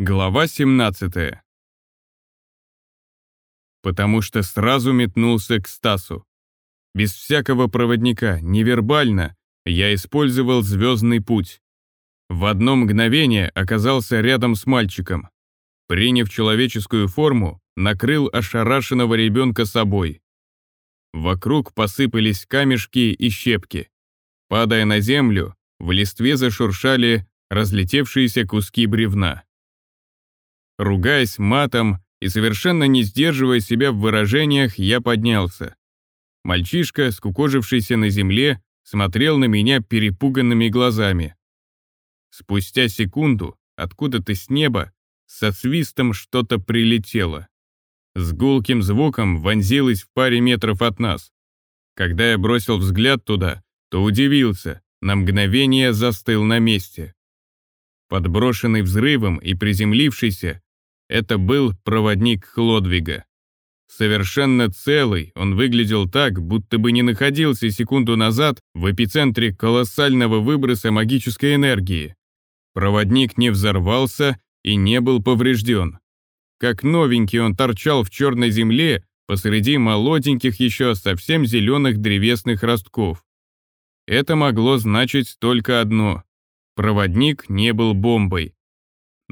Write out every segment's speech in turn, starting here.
Глава 17 Потому что сразу метнулся к Стасу. Без всякого проводника, невербально, я использовал звездный путь. В одно мгновение оказался рядом с мальчиком. Приняв человеческую форму, накрыл ошарашенного ребенка собой. Вокруг посыпались камешки и щепки. Падая на землю, в листве зашуршали разлетевшиеся куски бревна. Ругаясь матом и совершенно не сдерживая себя в выражениях, я поднялся. Мальчишка, скукожившийся на земле, смотрел на меня перепуганными глазами. Спустя секунду откуда-то с неба со свистом что-то прилетело. С гулким звуком вонзилось в паре метров от нас. Когда я бросил взгляд туда, то удивился, на мгновение застыл на месте. Подброшенный взрывом и приземлившийся, это был проводник Хлодвига. Совершенно целый, он выглядел так, будто бы не находился секунду назад в эпицентре колоссального выброса магической энергии. Проводник не взорвался и не был поврежден. Как новенький он торчал в черной земле посреди молоденьких еще совсем зеленых древесных ростков. Это могло значить только одно. Проводник не был бомбой.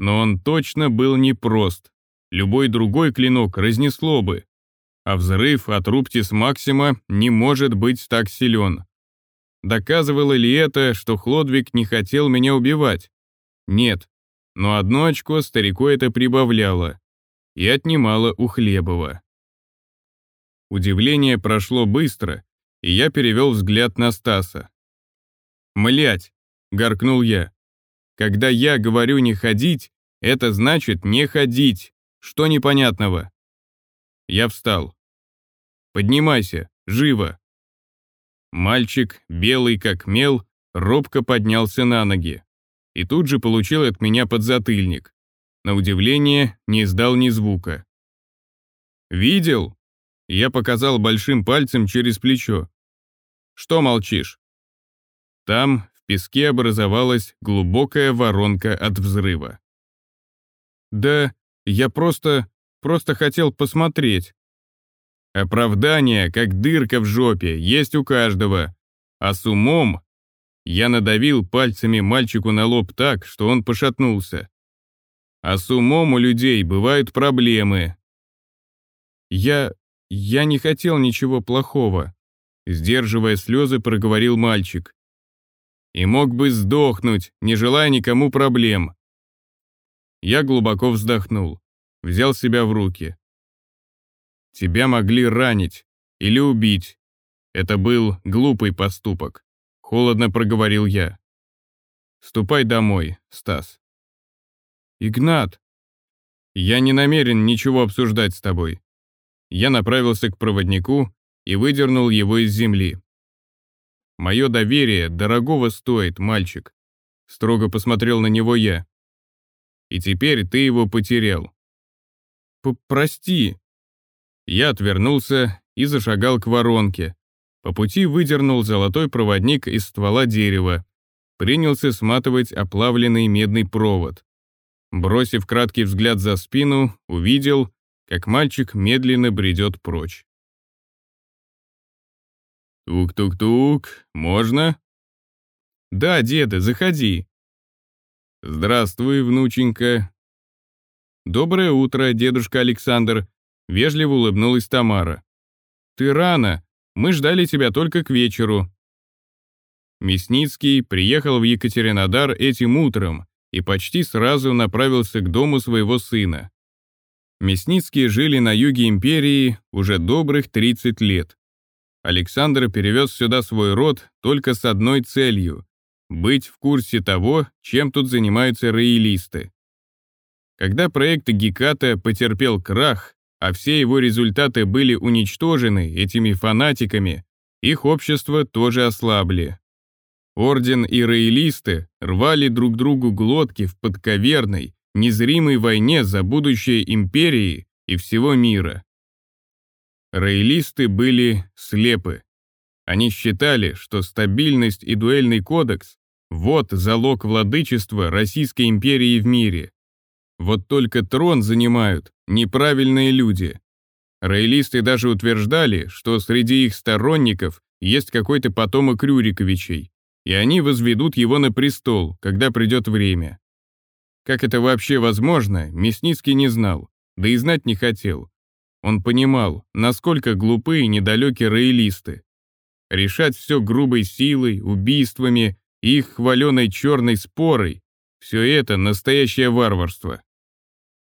Но он точно был непрост. Любой другой клинок разнесло бы. А взрыв от Руптис Максима не может быть так силен. Доказывало ли это, что Хлодвиг не хотел меня убивать? Нет. Но одно очко старику это прибавляло. И отнимало у Хлебова. Удивление прошло быстро, и я перевел взгляд на Стаса. «Млять!» — горкнул я. «Когда я говорю не ходить, это значит не ходить. Что непонятного?» Я встал. «Поднимайся, живо!» Мальчик, белый как мел, робко поднялся на ноги и тут же получил от меня подзатыльник. На удивление, не издал ни звука. «Видел?» Я показал большим пальцем через плечо. «Что молчишь?» Там в песке образовалась глубокая воронка от взрыва. «Да, я просто... просто хотел посмотреть». Оправдание, как дырка в жопе, есть у каждого. А с умом... Я надавил пальцами мальчику на лоб так, что он пошатнулся. А с умом у людей бывают проблемы. Я... я не хотел ничего плохого. Сдерживая слезы, проговорил мальчик. И мог бы сдохнуть, не желая никому проблем. Я глубоко вздохнул, взял себя в руки. Тебя могли ранить или убить. Это был глупый поступок. Холодно проговорил я. Ступай домой, Стас. Игнат, я не намерен ничего обсуждать с тобой. Я направился к проводнику и выдернул его из земли. Мое доверие дорогого стоит, мальчик. Строго посмотрел на него я. И теперь ты его потерял. П Прости, я отвернулся и зашагал к воронке. По пути выдернул золотой проводник из ствола дерева. Принялся сматывать оплавленный медный провод. Бросив краткий взгляд за спину, увидел, как мальчик медленно бредет прочь. «Тук-тук-тук, можно?» «Да, деда, заходи». «Здравствуй, внученька». «Доброе утро, дедушка Александр», Вежливо улыбнулась Тамара. «Ты рано. Мы ждали тебя только к вечеру». Мясницкий приехал в Екатеринодар этим утром и почти сразу направился к дому своего сына. Мясницкие жили на юге империи уже добрых 30 лет. Александр перевез сюда свой род только с одной целью — быть в курсе того, чем тут занимаются роялисты. Когда проект Геката потерпел крах, а все его результаты были уничтожены этими фанатиками, их общество тоже ослабли. Орден и роялисты рвали друг другу глотки в подковерной, незримой войне за будущее империи и всего мира. Роялисты были слепы. Они считали, что стабильность и дуэльный кодекс – вот залог владычества Российской империи в мире. Вот только трон занимают неправильные люди. Роялисты даже утверждали, что среди их сторонников есть какой-то потомок Рюриковичей, и они возведут его на престол, когда придет время. Как это вообще возможно, Мясницкий не знал, да и знать не хотел. Он понимал, насколько глупы и недалеки роялисты. Решать все грубой силой, убийствами их хваленой черной спорой — все это настоящее варварство.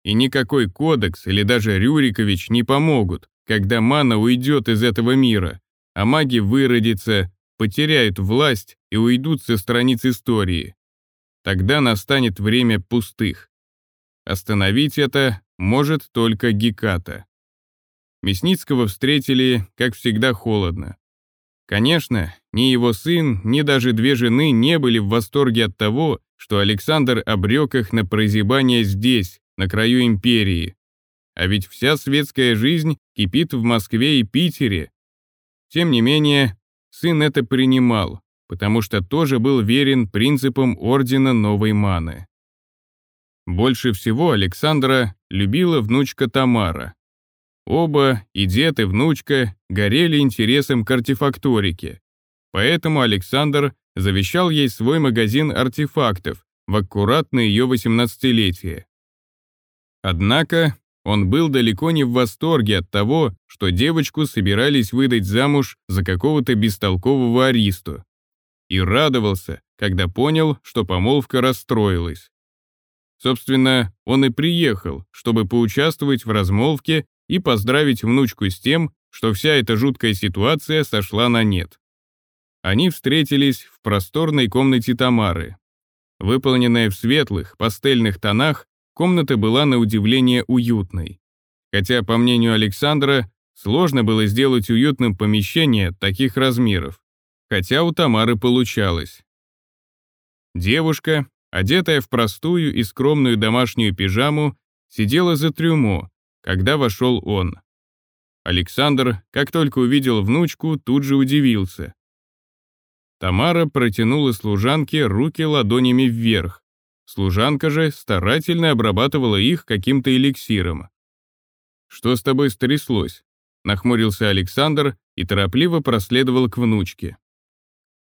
И никакой кодекс или даже Рюрикович не помогут, когда мана уйдет из этого мира, а маги выродятся, потеряют власть и уйдут со страниц истории. Тогда настанет время пустых. Остановить это может только Геката. Мясницкого встретили, как всегда, холодно. Конечно, ни его сын, ни даже две жены не были в восторге от того, что Александр обрек их на прозябание здесь, на краю империи. А ведь вся светская жизнь кипит в Москве и Питере. Тем не менее, сын это принимал, потому что тоже был верен принципам Ордена Новой Маны. Больше всего Александра любила внучка Тамара. Оба, и дед, и внучка, горели интересом к артефакторике. Поэтому Александр завещал ей свой магазин артефактов в аккуратное ее 18-летие. Однако он был далеко не в восторге от того, что девочку собирались выдать замуж за какого-то бестолкового аристу, и радовался, когда понял, что помолвка расстроилась. Собственно, он и приехал, чтобы поучаствовать в размолвке и поздравить внучку с тем, что вся эта жуткая ситуация сошла на нет. Они встретились в просторной комнате Тамары. Выполненная в светлых, пастельных тонах, комната была на удивление уютной. Хотя, по мнению Александра, сложно было сделать уютным помещение таких размеров хотя у Тамары получалось. Девушка, одетая в простую и скромную домашнюю пижаму, сидела за трюмо, когда вошел он. Александр, как только увидел внучку, тут же удивился. Тамара протянула служанке руки ладонями вверх. Служанка же старательно обрабатывала их каким-то эликсиром. «Что с тобой стряслось?» — нахмурился Александр и торопливо проследовал к внучке.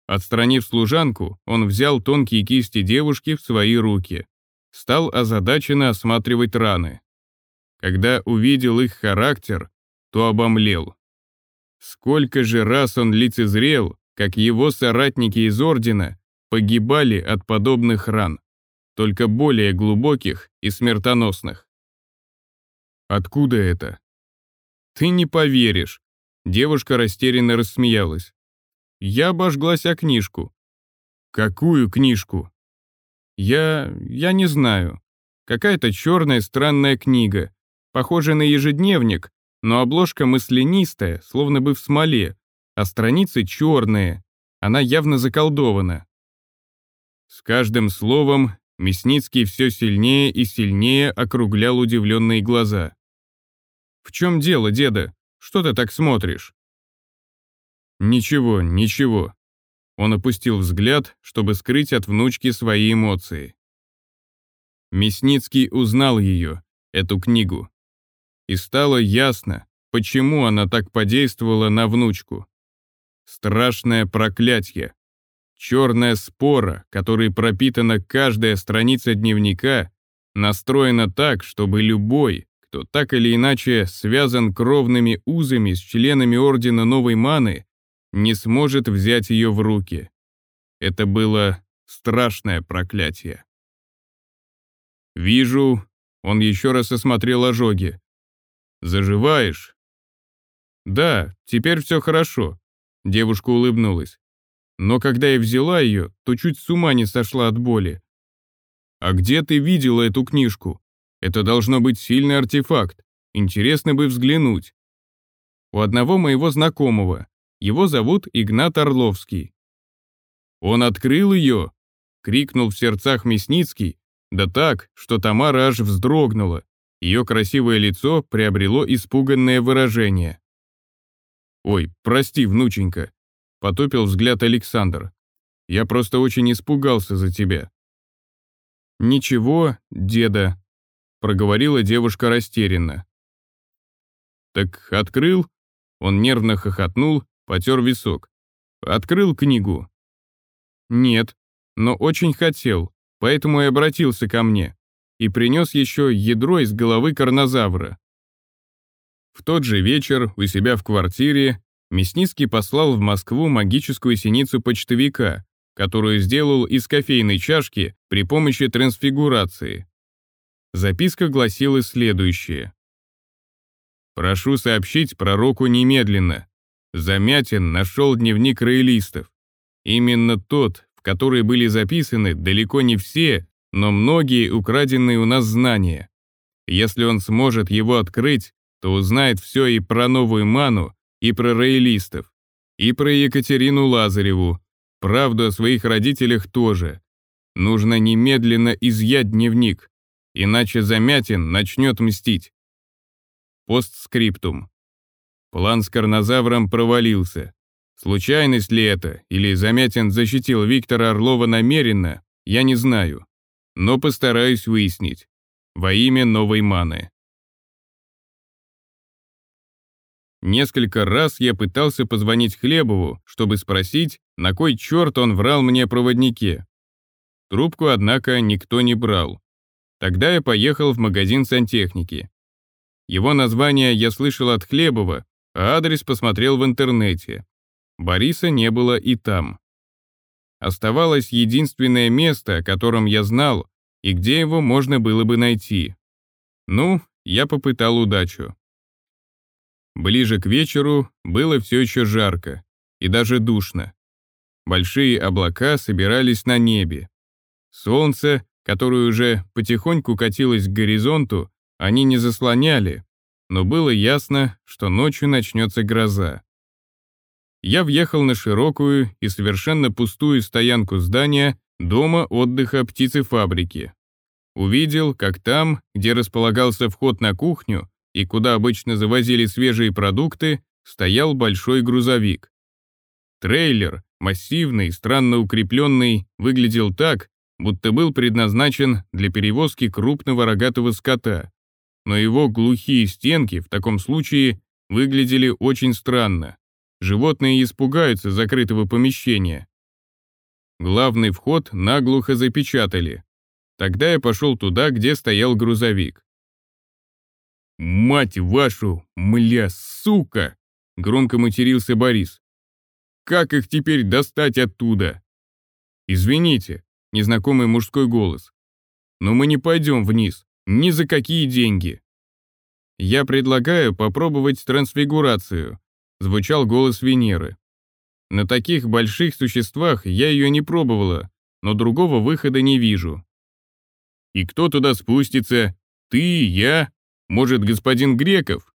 Отстранив служанку, он взял тонкие кисти девушки в свои руки. Стал озадаченно осматривать раны. Когда увидел их характер, то обомлел. Сколько же раз он лицезрел, как его соратники из Ордена погибали от подобных ран, только более глубоких и смертоносных. Откуда это? Ты не поверишь. Девушка растерянно рассмеялась. Я обожглась о книжку. Какую книжку? Я... я не знаю. Какая-то черная странная книга. Похожая на ежедневник, но обложка маслянистая, словно бы в смоле, а страницы черные. Она явно заколдована. С каждым словом Мясницкий все сильнее и сильнее округлял удивленные глаза. «В чем дело, деда? Что ты так смотришь?» «Ничего, ничего». Он опустил взгляд, чтобы скрыть от внучки свои эмоции. Мясницкий узнал ее, эту книгу. И стало ясно, почему она так подействовала на внучку. Страшное проклятие. Черная спора, которой пропитана каждая страница дневника, настроена так, чтобы любой, кто так или иначе связан кровными узами с членами Ордена Новой Маны, не сможет взять ее в руки. Это было страшное проклятие. «Вижу», — он еще раз осмотрел ожоги. «Заживаешь?» «Да, теперь все хорошо», — девушка улыбнулась. «Но когда я взяла ее, то чуть с ума не сошла от боли». «А где ты видела эту книжку? Это должно быть сильный артефакт. Интересно бы взглянуть». «У одного моего знакомого. Его зовут Игнат Орловский. «Он открыл ее!» — крикнул в сердцах Мясницкий, да так, что Тамара аж вздрогнула. Ее красивое лицо приобрело испуганное выражение. «Ой, прости, внученька», — потупил взгляд Александр. «Я просто очень испугался за тебя». «Ничего, деда», проговорила девушка растерянно. «Так открыл?» Он нервно хохотнул, потер висок. «Открыл книгу?» «Нет, но очень хотел, поэтому и обратился ко мне. И принес еще ядро из головы карнозавра». В тот же вечер у себя в квартире Мясницкий послал в Москву магическую синицу почтовика, которую сделал из кофейной чашки при помощи трансфигурации. Записка гласила следующее. Прошу сообщить пророку немедленно. Замятин нашел дневник роялистов. Именно тот, в который были записаны далеко не все, но многие украденные у нас знания. Если он сможет его открыть, то узнает все и про новую ману, и про роялистов, и про Екатерину Лазареву, правду о своих родителях тоже. Нужно немедленно изъять дневник, иначе Замятин начнет мстить. Постскриптум. План с карнозавром провалился. Случайность ли это, или Замятин защитил Виктора Орлова намеренно, я не знаю. Но постараюсь выяснить. Во имя новой маны. Несколько раз я пытался позвонить Хлебову, чтобы спросить, на кой черт он врал мне проводнике. Трубку, однако, никто не брал. Тогда я поехал в магазин сантехники. Его название я слышал от Хлебова, а адрес посмотрел в интернете. Бориса не было и там. Оставалось единственное место, о котором я знал, и где его можно было бы найти. Ну, я попытал удачу. Ближе к вечеру было все еще жарко и даже душно. Большие облака собирались на небе. Солнце, которое уже потихоньку катилось к горизонту, они не заслоняли, но было ясно, что ночью начнется гроза. Я въехал на широкую и совершенно пустую стоянку здания дома отдыха птицефабрики. Увидел, как там, где располагался вход на кухню и куда обычно завозили свежие продукты, стоял большой грузовик. Трейлер, массивный, странно укрепленный, выглядел так, будто был предназначен для перевозки крупного рогатого скота но его глухие стенки в таком случае выглядели очень странно. Животные испугаются закрытого помещения. Главный вход наглухо запечатали. Тогда я пошел туда, где стоял грузовик. «Мать вашу, мля, сука!» — громко матерился Борис. «Как их теперь достать оттуда?» «Извините», — незнакомый мужской голос. «Но мы не пойдем вниз. Ни за какие деньги. Я предлагаю попробовать трансфигурацию, звучал голос Венеры. На таких больших существах я ее не пробовала, но другого выхода не вижу. И кто туда спустится? Ты, я? Может, господин Греков?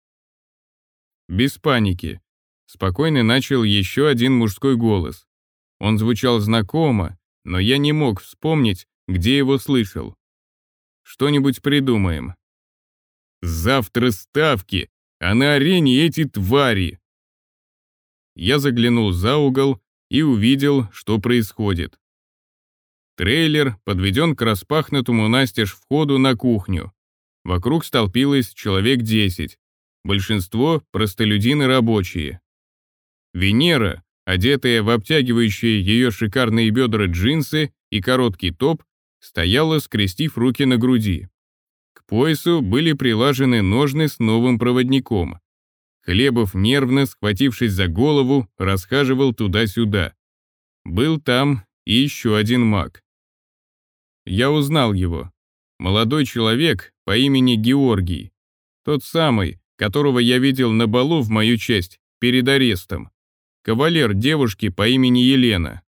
Без паники. Спокойно начал еще один мужской голос. Он звучал знакомо, но я не мог вспомнить, где его слышал. Что-нибудь придумаем. Завтра ставки, а на арене эти твари. Я заглянул за угол и увидел, что происходит. Трейлер подведен к распахнутому настежь входу на кухню. Вокруг столпилось человек 10. Большинство — простолюдины рабочие. Венера, одетая в обтягивающие ее шикарные бедра джинсы и короткий топ, стояла, скрестив руки на груди. К поясу были прилажены ножны с новым проводником. Хлебов, нервно схватившись за голову, расхаживал туда-сюда. Был там и еще один маг. Я узнал его. Молодой человек по имени Георгий. Тот самый, которого я видел на балу в мою честь, перед арестом. Кавалер девушки по имени Елена.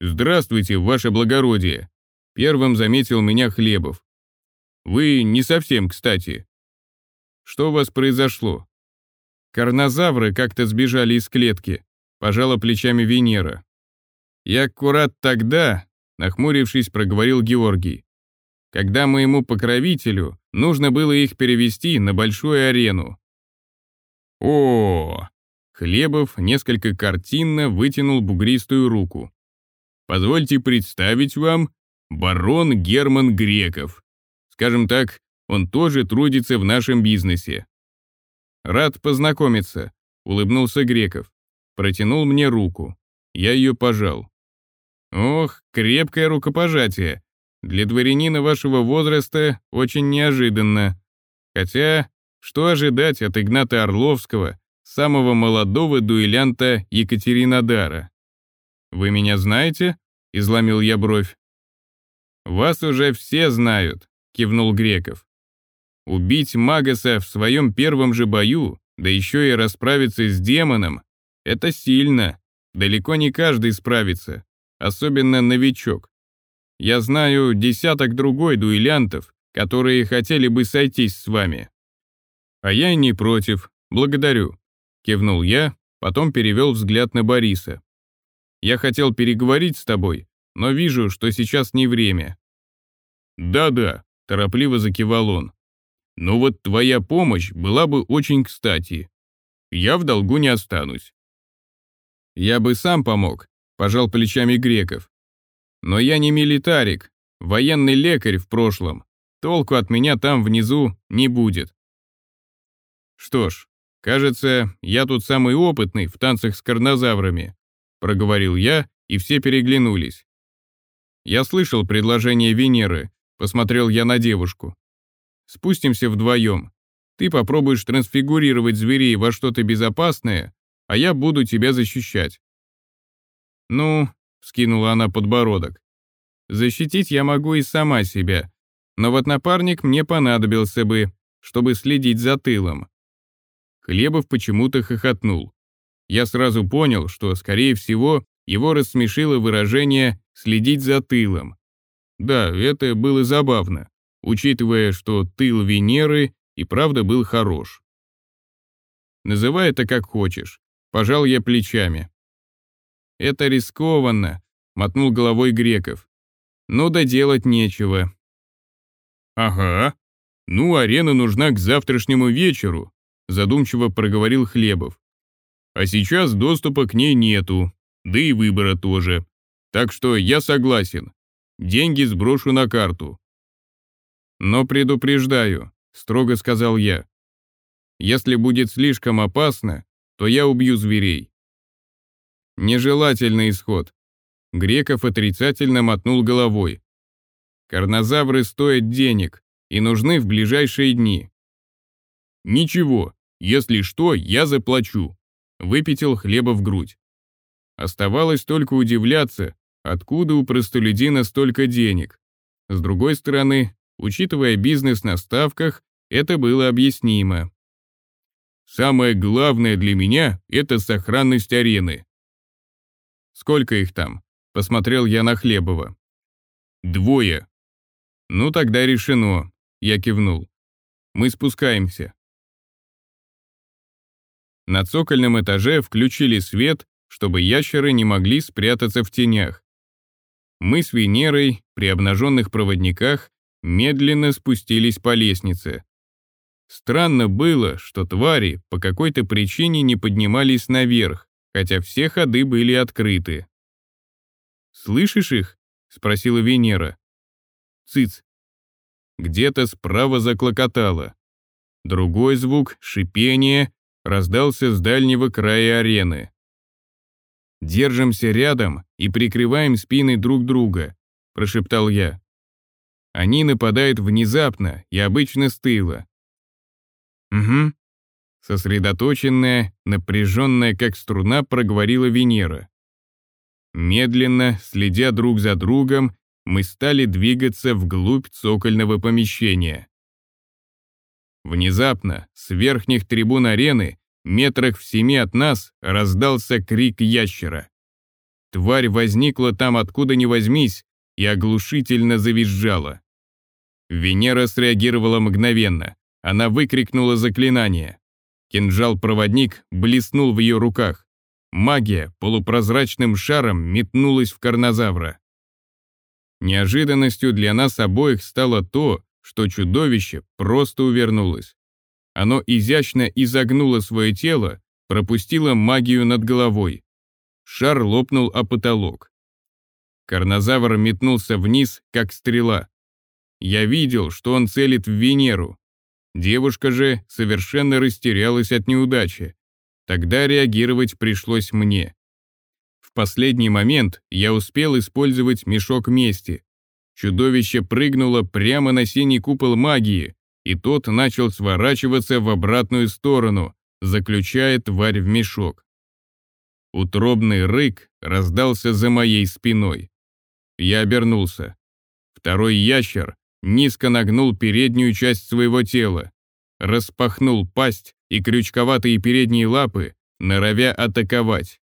«Здравствуйте, ваше благородие», Первым заметил меня Хлебов. Вы не совсем кстати. Что у вас произошло? Карнозавры как-то сбежали из клетки, пожала плечами Венера. Я аккурат тогда, нахмурившись, проговорил Георгий, когда моему покровителю нужно было их перевести на большую арену. О, Хлебов несколько картинно вытянул бугристую руку. Позвольте представить вам барон Герман Греков. Скажем так, он тоже трудится в нашем бизнесе. Рад познакомиться, улыбнулся Греков. Протянул мне руку. Я ее пожал. Ох, крепкое рукопожатие. Для дворянина вашего возраста очень неожиданно. Хотя, что ожидать от Игната Орловского, самого молодого дуэлянта Екатеринодара? «Вы меня знаете?» — изломил я бровь. «Вас уже все знают», — кивнул Греков. «Убить Магаса в своем первом же бою, да еще и расправиться с демоном — это сильно. Далеко не каждый справится, особенно новичок. Я знаю десяток другой дуэлянтов, которые хотели бы сойтись с вами. А я не против, благодарю, кивнул я, потом перевел взгляд на Бориса. Я хотел переговорить с тобой, но вижу, что сейчас не время. Да-да, торопливо закивал он. Но вот твоя помощь была бы очень кстати. Я в долгу не останусь. Я бы сам помог, пожал плечами Греков. Но я не милитарик, военный лекарь в прошлом. Толку от меня там внизу не будет. Что ж, кажется, я тут самый опытный в танцах с карнозаврами, проговорил я, и все переглянулись. Я слышал предложение Венеры, посмотрел я на девушку. Спустимся вдвоем. Ты попробуешь трансфигурировать зверей во что-то безопасное, а я буду тебя защищать. Ну, — скинула она подбородок. «Защитить я могу и сама себя, но вот напарник мне понадобился бы, чтобы следить за тылом». Хлебов почему-то хохотнул. Я сразу понял, что, скорее всего, его рассмешило выражение «следить за тылом». Да, это было забавно, учитывая, что тыл Венеры и правда был хорош. Называй это как хочешь. Пожал я плечами. Это рискованно, мотнул головой Греков. Ну да делать нечего. Ага. Ну, арена нужна к завтрашнему вечеру, задумчиво проговорил Хлебов. А сейчас доступа к ней нету, да и выбора тоже. Так что я согласен. Деньги сброшу на карту. Но предупреждаю, строго сказал я. Если будет слишком опасно, то я убью зверей. Нежелательный исход. Греков отрицательно мотнул головой. Карнозавры стоят денег и нужны в ближайшие дни. Ничего, если что, я заплачу. Выпятил хлеба в грудь. Оставалось только удивляться, откуда у простолюдина столько денег. С другой стороны, учитывая бизнес на ставках, это было объяснимо. Самое главное для меня – это сохранность арены. Сколько их там? Посмотрел я на Хлебова. Двое. Ну тогда решено. Я кивнул. Мы спускаемся. На цокольном этаже включили свет, чтобы ящеры не могли спрятаться в тенях. Мы с Венерой при обнаженных проводниках медленно спустились по лестнице. Странно было, что твари по какой-то причине не поднимались наверх, хотя все ходы были открыты. «Слышишь их?» — спросила Венера. «Цыц!» Где-то справа заклокотало. Другой звук, шипение, раздался с дальнего края арены. «Держимся рядом и прикрываем спины друг друга», — прошептал я. «Они нападают внезапно и обычно с тыла». «Угу», Сосредоточенная, напряженная, как струна, проговорила Венера. Медленно, следя друг за другом, мы стали двигаться вглубь цокольного помещения. Внезапно, с верхних трибун арены, метрах в семи от нас, раздался крик ящера. Тварь возникла там откуда ни возьмись и оглушительно завизжала. Венера среагировала мгновенно. Она выкрикнула заклинание. Кинжал-проводник блеснул в ее руках. Магия полупрозрачным шаром метнулась в карнозавра. Неожиданностью для нас обоих стало то, что чудовище просто увернулось. Оно изящно изогнуло свое тело, пропустило магию над головой. Шар лопнул о потолок. Карнозавр метнулся вниз, как стрела. Я видел, что он целит в Венеру. Девушка же совершенно растерялась от неудачи. Тогда реагировать пришлось мне. В последний момент я успел использовать мешок мести. Чудовище прыгнуло прямо на синий купол магии, и тот начал сворачиваться в обратную сторону, заключая тварь в мешок. Утробный рык раздался за моей спиной. Я обернулся. Второй ящер низко нагнул переднюю часть своего тела, распахнул пасть и крючковатые передние лапы, норовя атаковать.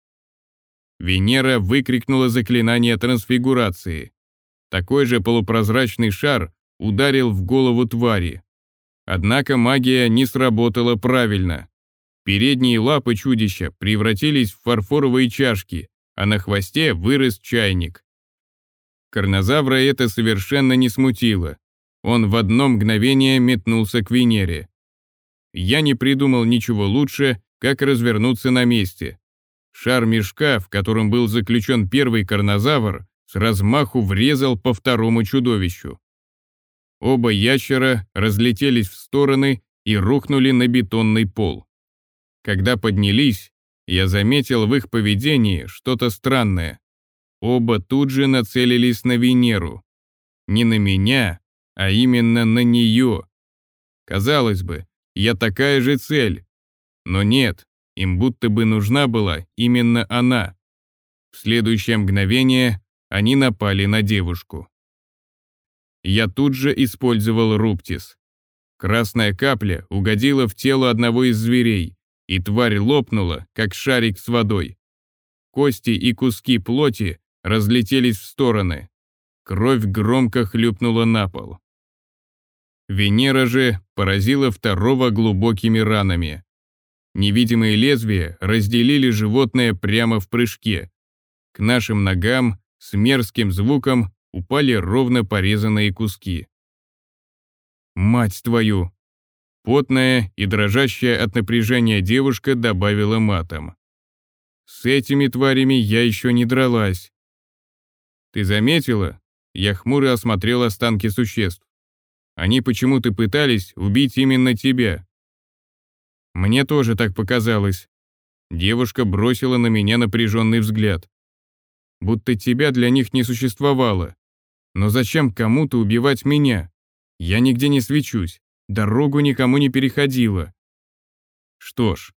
Венера выкрикнула заклинание трансфигурации. Такой же полупрозрачный шар ударил в голову твари. Однако магия не сработала правильно. Передние лапы чудища превратились в фарфоровые чашки, а на хвосте вырос чайник. Карнозавра это совершенно не смутило. Он в одно мгновение метнулся к Венере. Я не придумал ничего лучше, как развернуться на месте. Шар мешка, в котором был заключен первый карнозавр, с размаху врезал по второму чудовищу. Оба ящера разлетелись в стороны и рухнули на бетонный пол. Когда поднялись, я заметил в их поведении что-то странное. Оба тут же нацелились на Венеру. Не на меня, а именно на нее. Казалось бы, я такая же цель. Но нет, им будто бы нужна была именно она. В следующее мгновение они напали на девушку. Я тут же использовал руптис. Красная капля угодила в тело одного из зверей, и тварь лопнула, как шарик с водой. Кости и куски плоти разлетелись в стороны. Кровь громко хлюпнула на пол. Венера же поразила второго глубокими ранами. Невидимые лезвия разделили животное прямо в прыжке. К нашим ногам с мерзким звуком упали ровно порезанные куски. «Мать твою!» Потная и дрожащая от напряжения девушка добавила матом. «С этими тварями я еще не дралась». «Ты заметила?» Я хмуро осмотрел останки существ. «Они почему-то пытались убить именно тебя». «Мне тоже так показалось». Девушка бросила на меня напряженный взгляд будто тебя для них не существовало. Но зачем кому-то убивать меня? Я нигде не свечусь, дорогу никому не переходила. Что ж,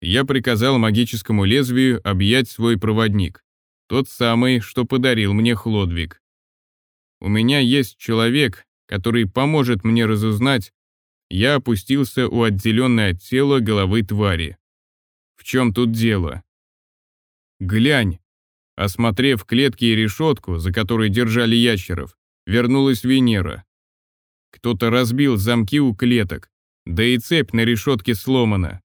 я приказал магическому лезвию объять свой проводник, тот самый, что подарил мне Хлодвиг. У меня есть человек, который поможет мне разузнать, я опустился у отделенной от тела головы твари. В чем тут дело? Глянь, Осмотрев клетки и решетку, за которой держали ящеров, вернулась Венера. Кто-то разбил замки у клеток, да и цепь на решетке сломана.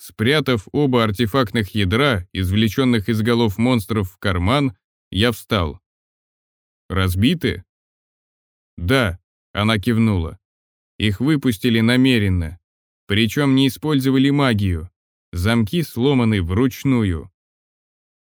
Спрятав оба артефактных ядра, извлеченных из голов монстров в карман, я встал. «Разбиты?» «Да», — она кивнула. «Их выпустили намеренно, причем не использовали магию. Замки сломаны вручную.